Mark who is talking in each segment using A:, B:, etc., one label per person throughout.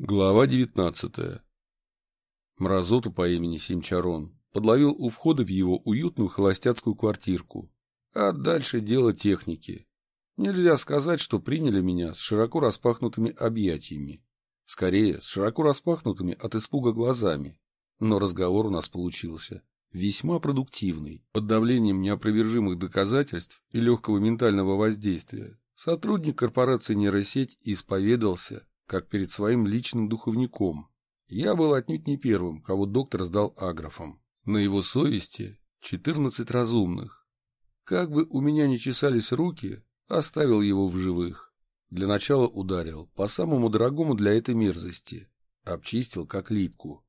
A: Глава 19. Мразоту по имени Симчарон подловил у входа в его уютную холостяцкую квартирку. А дальше дело техники. Нельзя сказать, что приняли меня с широко распахнутыми объятиями. Скорее, с широко распахнутыми от испуга глазами. Но разговор у нас получился весьма продуктивный. Под давлением неопровержимых доказательств и легкого ментального воздействия сотрудник корпорации нейросеть исповедался как перед своим личным духовником. Я был отнюдь не первым, кого доктор сдал аграфом. На его совести 14 разумных. Как бы у меня ни чесались руки, оставил его в живых. Для начала ударил по самому дорогому для этой мерзости. Обчистил как липку.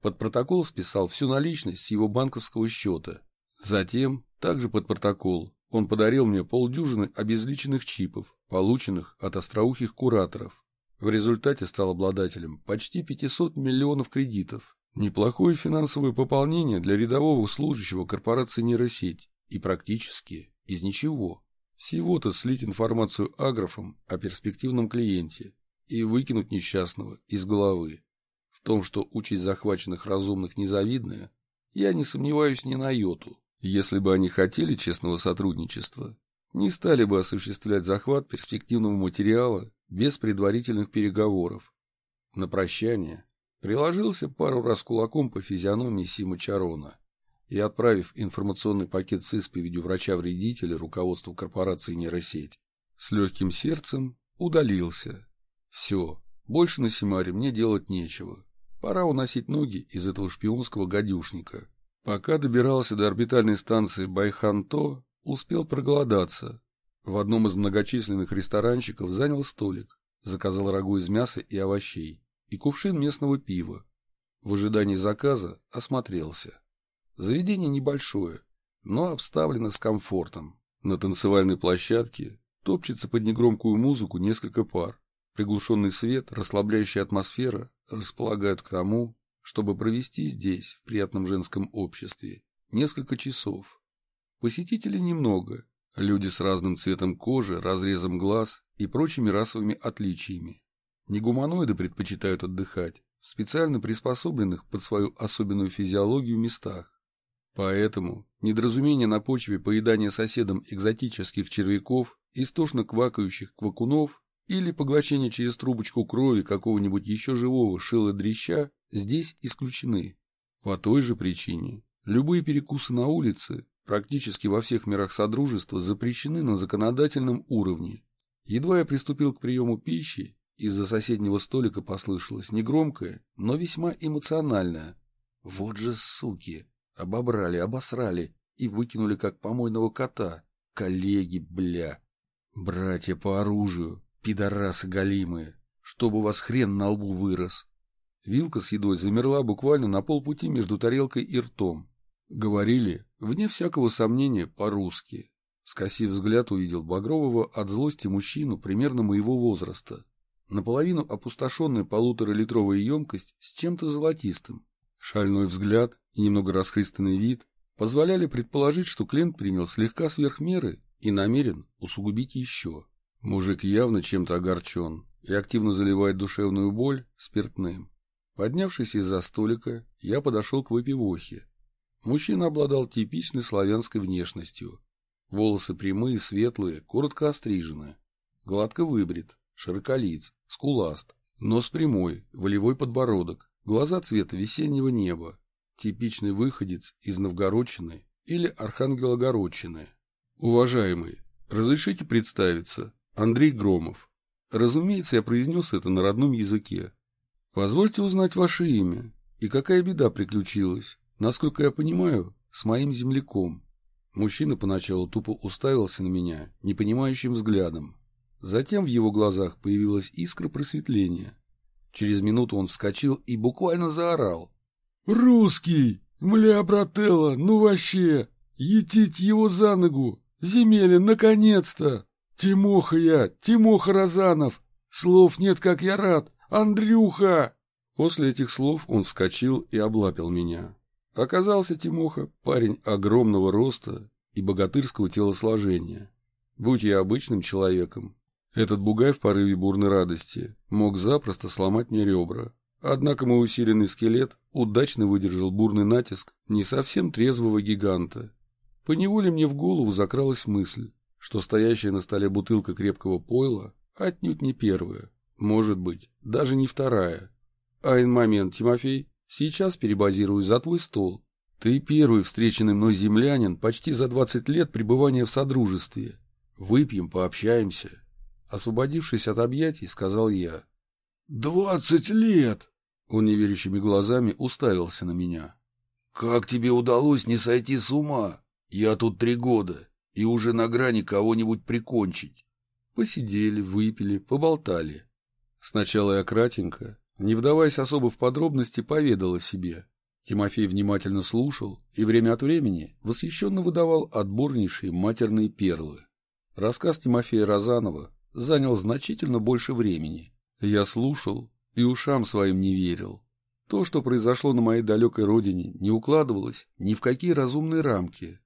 A: Под протокол списал всю наличность с его банковского счета. Затем, также под протокол, он подарил мне полдюжины обезличенных чипов, полученных от остроухих кураторов, в результате стал обладателем почти 500 миллионов кредитов. Неплохое финансовое пополнение для рядового служащего корпорации нейросеть. И практически из ничего. Всего-то слить информацию аграфам о перспективном клиенте и выкинуть несчастного из головы. В том, что участь захваченных разумных незавидная, я не сомневаюсь ни на йоту. Если бы они хотели честного сотрудничества, не стали бы осуществлять захват перспективного материала без предварительных переговоров. На прощание приложился пару раз кулаком по физиономии Сима Чарона и, отправив информационный пакет с исповедью врача-вредителя руководству корпорации нейросеть, с легким сердцем удалился. Все, больше на Симаре мне делать нечего. Пора уносить ноги из этого шпионского гадюшника. Пока добирался до орбитальной станции Байханто, успел проголодаться, в одном из многочисленных ресторанчиков занял столик, заказал рагу из мяса и овощей и кувшин местного пива. В ожидании заказа осмотрелся. Заведение небольшое, но обставлено с комфортом. На танцевальной площадке топчется под негромкую музыку несколько пар. Приглушенный свет, расслабляющая атмосфера располагают к тому, чтобы провести здесь, в приятном женском обществе, несколько часов. Посетителей немного, Люди с разным цветом кожи, разрезом глаз и прочими расовыми отличиями. Негуманоиды предпочитают отдыхать в специально приспособленных под свою особенную физиологию местах. Поэтому недоразумение на почве поедания соседом экзотических червяков, истошно квакающих квакунов или поглощение через трубочку крови какого-нибудь еще живого шила-дрища здесь исключены. По той же причине любые перекусы на улице практически во всех мирах Содружества запрещены на законодательном уровне. Едва я приступил к приему пищи, из-за соседнего столика послышалось негромкое, но весьма эмоциональное. Вот же суки! Обобрали, обосрали и выкинули как помойного кота. Коллеги, бля! Братья по оружию, пидорасы голимые, чтобы у вас хрен на лбу вырос. Вилка с едой замерла буквально на полпути между тарелкой и ртом. Говорили, вне всякого сомнения, по-русски. Скосив взгляд, увидел багрового от злости мужчину примерно моего возраста. Наполовину опустошенная полуторалитровая емкость с чем-то золотистым. Шальной взгляд и немного расхристанный вид позволяли предположить, что клиент принял слегка сверх меры и намерен усугубить еще. Мужик явно чем-то огорчен и активно заливает душевную боль спиртным. Поднявшись из-за столика, я подошел к выпивохе Мужчина обладал типичной славянской внешностью. Волосы прямые, светлые, коротко острижены. Гладко выбрит, широколиц, скуласт. Нос прямой, волевой подбородок, глаза цвета весеннего неба. Типичный выходец из Новгородчины или Архангелогородчины. Уважаемый, разрешите представиться. Андрей Громов. Разумеется, я произнес это на родном языке. Позвольте узнать ваше имя и какая беда приключилась. Насколько я понимаю, с моим земляком. Мужчина поначалу тупо уставился на меня непонимающим взглядом. Затем в его глазах появилась искра просветления. Через минуту он вскочил и буквально заорал. «Русский! Мля, брателла, ну вообще! Етить его за ногу! Земелин, наконец-то! Тимоха я, Тимоха Розанов! Слов нет, как я рад! Андрюха!» После этих слов он вскочил и облапил меня. Оказался Тимоха парень огромного роста и богатырского телосложения. Будь я обычным человеком, Этот бугай в порыве бурной радости мог запросто сломать мне ребра. Однако мой усиленный скелет удачно выдержал бурный натиск не совсем трезвого гиганта. Поневоле мне в голову закралась мысль, что стоящая на столе бутылка крепкого пойла отнюдь не первая, может быть, даже не вторая. Айн момент, Тимофей, сейчас перебазируюсь за твой стол. Ты первый встреченный мной землянин почти за двадцать лет пребывания в содружестве. Выпьем, пообщаемся. Освободившись от объятий, сказал я.
B: «Двадцать лет!»
A: Он неверящими глазами уставился на меня.
B: «Как тебе удалось не сойти с ума? Я тут три года и уже на грани кого-нибудь прикончить».
A: Посидели, выпили, поболтали. Сначала я кратенько, не вдаваясь особо в подробности, поведал о себе. Тимофей внимательно слушал и время от времени восхищенно выдавал отборнейшие матерные перлы. Рассказ Тимофея Розанова занял значительно больше времени. Я слушал и ушам своим не верил. То, что произошло на моей далекой родине, не укладывалось ни в какие разумные рамки.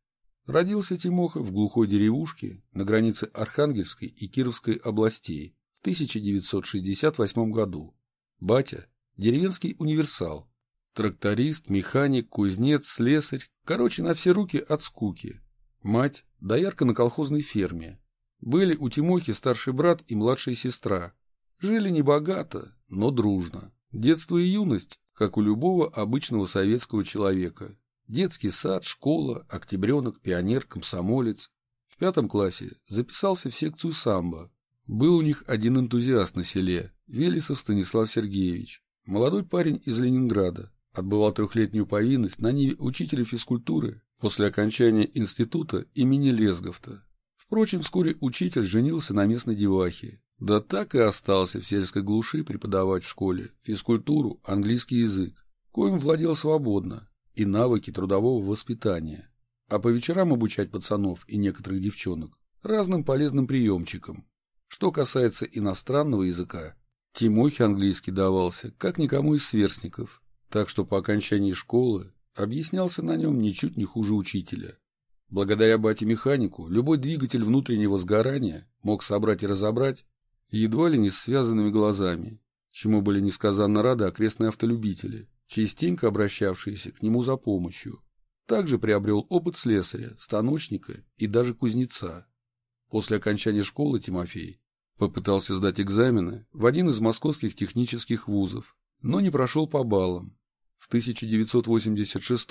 A: Родился Тимоха в глухой деревушке на границе Архангельской и Кировской областей в 1968 году. Батя – деревенский универсал. Тракторист, механик, кузнец, слесарь. Короче, на все руки от скуки. Мать – доярка на колхозной ферме. Были у Тимохи старший брат и младшая сестра. Жили небогато, но дружно. Детство и юность, как у любого обычного советского человека. Детский сад, школа, октябренок, пионер, комсомолец. В пятом классе записался в секцию самбо. Был у них один энтузиаст на селе, Велесов Станислав Сергеевич. Молодой парень из Ленинграда. Отбывал трехлетнюю повинность на ниве учителя физкультуры после окончания института имени Лесговта. Впрочем, вскоре учитель женился на местной девахе. Да так и остался в сельской глуши преподавать в школе физкультуру, английский язык, коим владел свободно, и навыки трудового воспитания. А по вечерам обучать пацанов и некоторых девчонок разным полезным приемчикам. Что касается иностранного языка, Тимохе английский давался, как никому из сверстников, так что по окончании школы объяснялся на нем ничуть не хуже учителя. Благодаря бате-механику любой двигатель внутреннего сгорания мог собрать и разобрать едва ли не с связанными глазами, чему были несказанно рады окрестные автолюбители, частенько обращавшиеся к нему за помощью. Также приобрел опыт слесаря, станочника и даже кузнеца. После окончания школы Тимофей попытался сдать экзамены в один из московских технических вузов, но не прошел по баллам. В 1986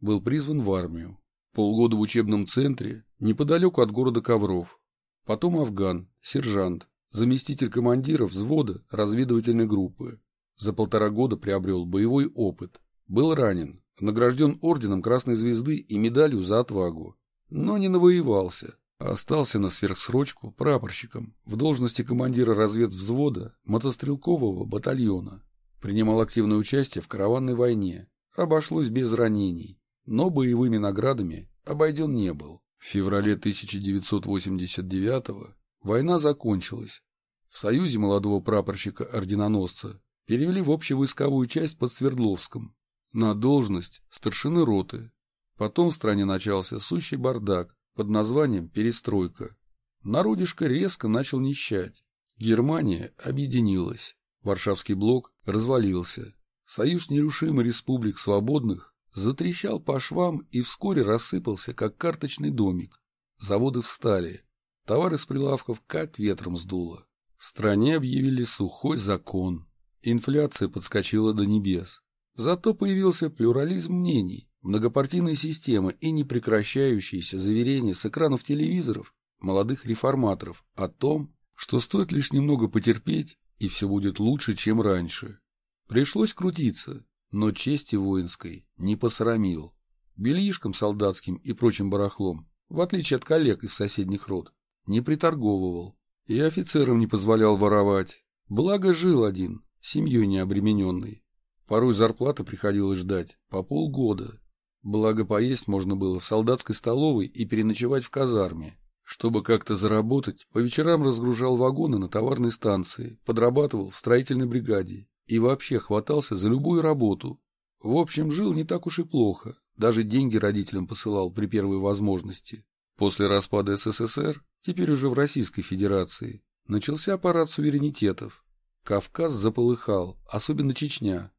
A: был призван в армию. Полгода в учебном центре, неподалеку от города Ковров. Потом Афган, сержант, заместитель командира взвода разведывательной группы. За полтора года приобрел боевой опыт. Был ранен, награжден орденом Красной Звезды и медалью за отвагу. Но не навоевался, остался на сверхсрочку прапорщиком в должности командира разведвзвода мотострелкового батальона. Принимал активное участие в караванной войне. Обошлось без ранений но боевыми наградами обойден не был. В феврале 1989 война закончилась. В Союзе молодого прапорщика-орденоносца перевели в общевойсковую часть под Свердловском на должность старшины роты. Потом в стране начался сущий бардак под названием «Перестройка». Народишко резко начал нищать. Германия объединилась. Варшавский блок развалился. Союз нерушимых республик свободных затрещал по швам и вскоре рассыпался, как карточный домик. Заводы встали. Товары с прилавков как ветром сдуло. В стране объявили сухой закон. Инфляция подскочила до небес. Зато появился плюрализм мнений, многопартийная система и непрекращающиеся заверения с экранов телевизоров молодых реформаторов о том, что стоит лишь немного потерпеть, и все будет лучше, чем раньше. Пришлось крутиться, но чести воинской не посрамил. Бельишком солдатским и прочим барахлом, в отличие от коллег из соседних род, не приторговывал. И офицерам не позволял воровать. Благо жил один, семьей не обремененный. Порой зарплаты приходилось ждать по полгода. Благо поесть можно было в солдатской столовой и переночевать в казарме. Чтобы как-то заработать, по вечерам разгружал вагоны на товарной станции, подрабатывал в строительной бригаде и вообще хватался за любую работу. В общем, жил не так уж и плохо, даже деньги родителям посылал при первой возможности. После распада СССР, теперь уже в Российской Федерации, Начался парад суверенитетов. Кавказ заполыхал, особенно Чечня.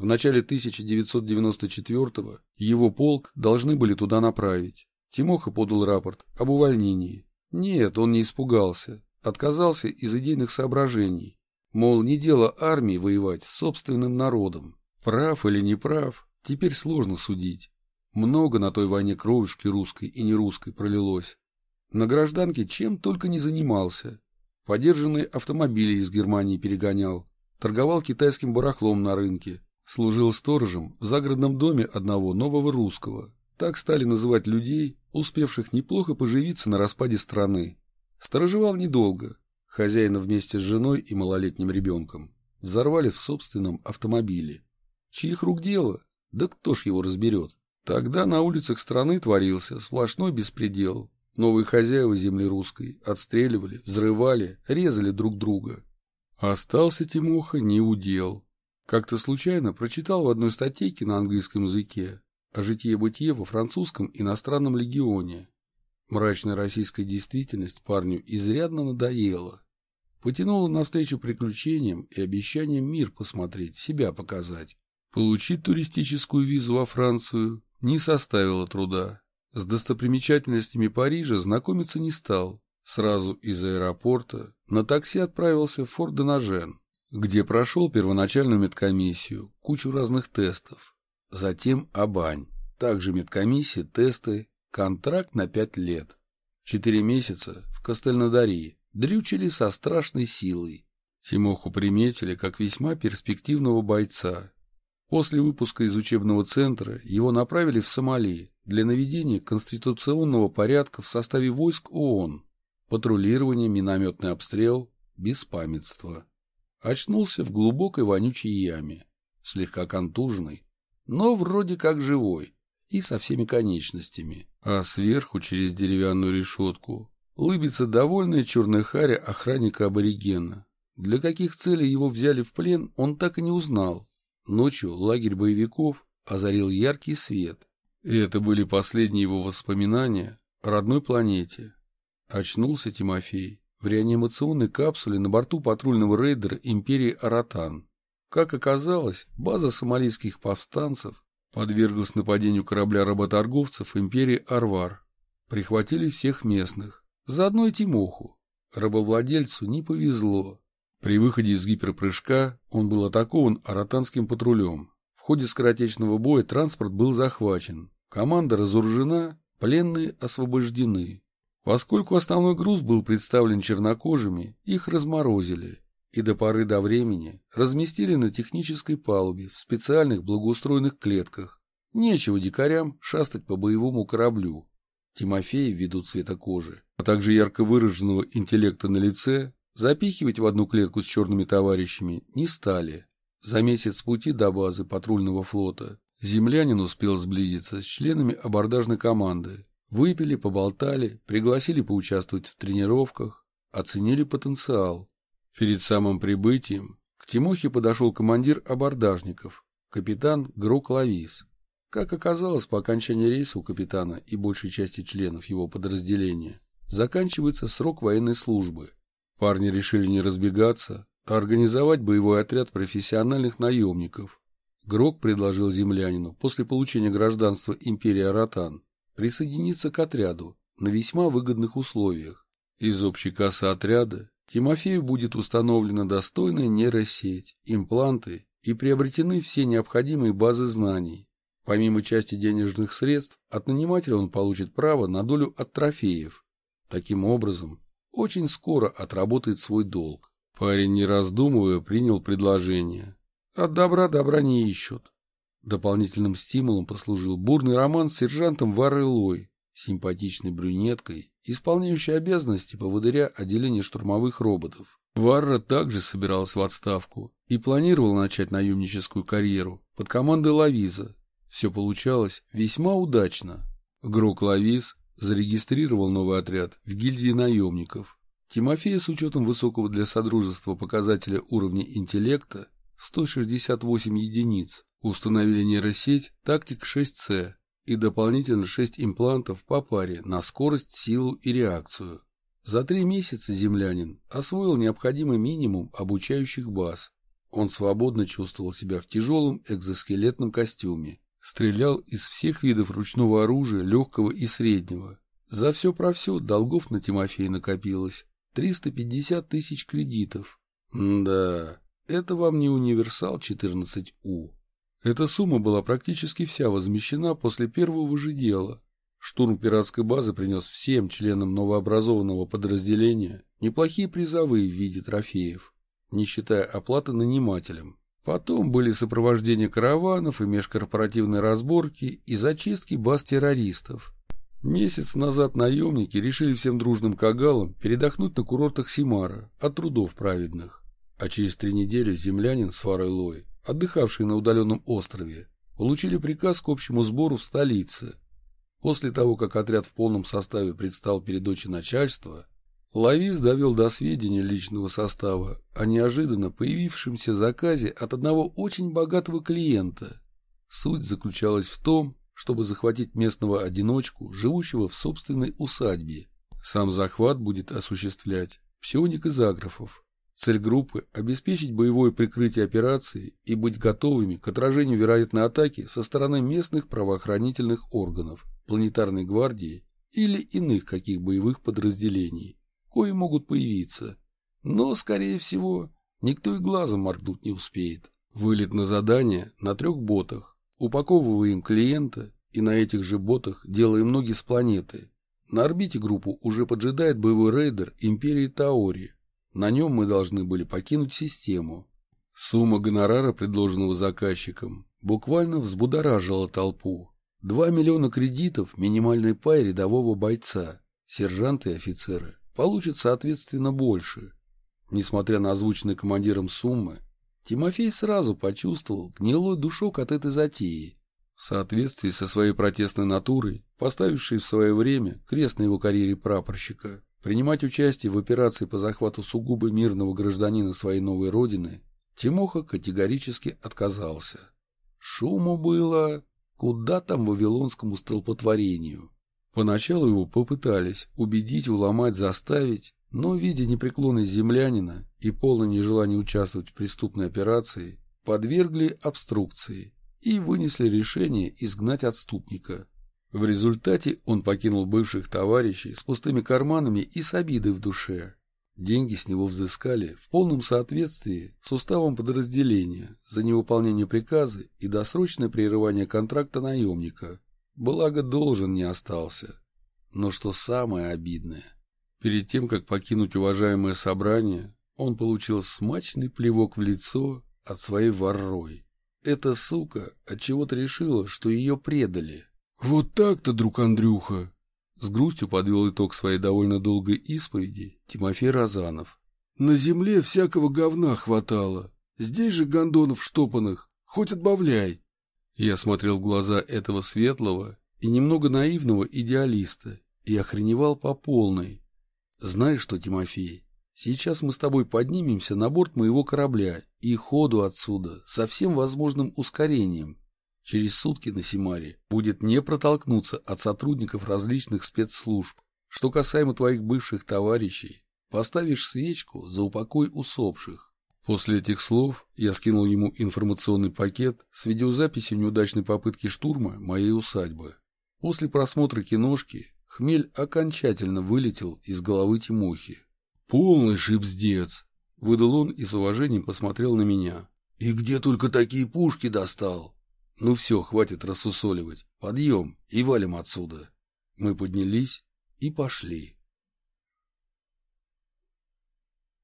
A: В начале 1994-го его полк должны были туда направить. Тимоха подал рапорт об увольнении. Нет, он не испугался. Отказался из идейных соображений. Мол, не дело армии воевать с собственным народом. Прав или не прав, теперь сложно судить. Много на той войне кровушки русской и нерусской пролилось. На гражданке чем только не занимался. Подержанные автомобили из Германии перегонял, торговал китайским барахлом на рынке, служил сторожем в загородном доме одного нового русского. Так стали называть людей, успевших неплохо поживиться на распаде страны. Сторожевал недолго. Хозяина вместе с женой и малолетним ребенком взорвали в собственном автомобиле. Чьих рук дело? Да кто ж его разберет? Тогда на улицах страны творился сплошной беспредел. Новые хозяева земли русской отстреливали, взрывали, резали друг друга. Остался Тимоха не удел. Как-то случайно прочитал в одной статейке на английском языке о житье-бытие во французском иностранном легионе. Мрачная российская действительность парню изрядно надоела. Потянула навстречу приключениям и обещаниям мир посмотреть, себя показать. Получить туристическую визу во Францию не составило труда. С достопримечательностями Парижа знакомиться не стал. Сразу из аэропорта на такси отправился в Форт-де-Нажен, где прошел первоначальную медкомиссию, кучу разных тестов. Затем Абань, также медкомиссия, тесты, контракт на пять лет. Четыре месяца в Кастельнадари дрючили со страшной силой. Тимоху приметили как весьма перспективного бойца. После выпуска из учебного центра его направили в Сомали, для наведения конституционного порядка в составе войск ООН, патрулирование, минометный обстрел, беспамятство. Очнулся в глубокой вонючей яме, слегка контуженный, но вроде как живой и со всеми конечностями. А сверху, через деревянную решетку, лыбится довольная черная харя охранника аборигена. Для каких целей его взяли в плен, он так и не узнал. Ночью лагерь боевиков озарил яркий свет. И это были последние его воспоминания о родной планете. Очнулся Тимофей в реанимационной капсуле на борту патрульного рейдера империи Аратан. Как оказалось, база сомалийских повстанцев подверглась нападению корабля работорговцев империи Арвар. Прихватили всех местных, заодно и Тимоху. Рабовладельцу не повезло. При выходе из гиперпрыжка он был атакован аратанским патрулем. В ходе скоротечного боя транспорт был захвачен, команда разоружена, пленные освобождены. Поскольку основной груз был представлен чернокожими, их разморозили и до поры до времени разместили на технической палубе в специальных благоустроенных клетках. Нечего дикарям шастать по боевому кораблю. Тимофей, ввиду цвета кожи, а также ярко выраженного интеллекта на лице, запихивать в одну клетку с черными товарищами не стали. За месяц пути до базы патрульного флота землянин успел сблизиться с членами абордажной команды. Выпили, поболтали, пригласили поучаствовать в тренировках, оценили потенциал. Перед самым прибытием к Тимохе подошел командир абордажников, капитан Грок Лавис. Как оказалось, по окончании рейса у капитана и большей части членов его подразделения заканчивается срок военной службы. Парни решили не разбегаться, организовать боевой отряд профессиональных наемников. Грок предложил землянину после получения гражданства империи Аратан присоединиться к отряду на весьма выгодных условиях. Из общей кассы отряда Тимофею будет установлена достойная нейросеть, импланты и приобретены все необходимые базы знаний. Помимо части денежных средств, от нанимателя он получит право на долю от трофеев. Таким образом, очень скоро отработает свой долг. Парень, не раздумывая, принял предложение. От добра добра не ищут. Дополнительным стимулом послужил бурный роман с сержантом Варрелой, симпатичной брюнеткой, исполняющей обязанности поводыря отделения штурмовых роботов. Варра также собирался в отставку и планировал начать наемническую карьеру под командой Лавиза. Все получалось весьма удачно. Грок Лавиз зарегистрировал новый отряд в гильдии наемников Тимофея с учетом высокого для Содружества показателя уровня интеллекта 168 единиц установили нейросеть Тактик 6C и дополнительно 6 имплантов по паре на скорость, силу и реакцию. За три месяца землянин освоил необходимый минимум обучающих баз. Он свободно чувствовал себя в тяжелом экзоскелетном костюме, стрелял из всех видов ручного оружия, легкого и среднего. За все про все долгов на Тимофея накопилось. 350 тысяч кредитов. М да, это вам не универсал 14У. Эта сумма была практически вся возмещена после первого же дела. Штурм пиратской базы принес всем членам новообразованного подразделения неплохие призовые в виде трофеев, не считая оплаты нанимателям. Потом были сопровождение караванов и межкорпоративные разборки и зачистки баз террористов. Месяц назад наемники решили всем дружным кагалам передохнуть на курортах Симара от трудов праведных. А через три недели землянин с Фарой Лой отдыхавшие на удаленном острове, получили приказ к общему сбору в столице. После того, как отряд в полном составе предстал перед очи начальства, Лавис довел до сведения личного состава о неожиданно появившемся заказе от одного очень богатого клиента. Суть заключалась в том, чтобы захватить местного одиночку, живущего в собственной усадьбе. Сам захват будет осуществлять псионик из аграфов, Цель группы – обеспечить боевое прикрытие операции и быть готовыми к отражению вероятной атаки со стороны местных правоохранительных органов, планетарной гвардии или иных каких боевых подразделений, кои могут появиться. Но, скорее всего, никто и глазом моргнуть не успеет. Вылет на задание на трех ботах. Упаковываем клиента и на этих же ботах делаем ноги с планеты. На орбите группу уже поджидает боевой рейдер Империи Таори на нем мы должны были покинуть систему. Сумма гонорара, предложенного заказчиком, буквально взбудоражила толпу. Два миллиона кредитов – минимальный пай рядового бойца. Сержанты и офицеры получат, соответственно, больше. Несмотря на озвученные командиром суммы, Тимофей сразу почувствовал гнилой душок от этой затеи. В соответствии со своей протестной натурой, поставившей в свое время крест на его карьере прапорщика, Принимать участие в операции по захвату сугубо мирного гражданина своей новой родины Тимоха категорически отказался. Шуму было куда там вавилонскому столпотворению. Поначалу его попытались убедить, уломать, заставить, но, видя непреклонность землянина и полное нежелание участвовать в преступной операции, подвергли обструкции и вынесли решение изгнать отступника. В результате он покинул бывших товарищей с пустыми карманами и с обидой в душе. Деньги с него взыскали в полном соответствии с уставом подразделения за невыполнение приказа и досрочное прерывание контракта наемника. Благо должен не остался. Но что самое обидное, перед тем, как покинуть уважаемое собрание, он получил смачный плевок в лицо от своей ворой. Эта сука отчего-то решила, что ее предали. «Вот так-то, друг Андрюха!» С грустью подвел итог своей довольно долгой исповеди Тимофей Розанов. «На земле всякого говна хватало. Здесь же гондонов штопанных, хоть отбавляй!» Я смотрел в глаза этого светлого и немного наивного идеалиста и охреневал по полной. «Знаешь что, Тимофей, сейчас мы с тобой поднимемся на борт моего корабля и ходу отсюда со всем возможным ускорением, Через сутки на Симаре будет не протолкнуться от сотрудников различных спецслужб. Что касаемо твоих бывших товарищей, поставишь свечку за упокой усопших. После этих слов я скинул ему информационный пакет с видеозаписью неудачной попытки штурма моей усадьбы. После просмотра киношки хмель окончательно вылетел из головы Тимохи. «Полный шипздец!» — выдал он и с уважением посмотрел на меня. «И где только такие пушки достал?» Ну все, хватит рассусоливать. Подъем и валим отсюда. Мы поднялись и пошли.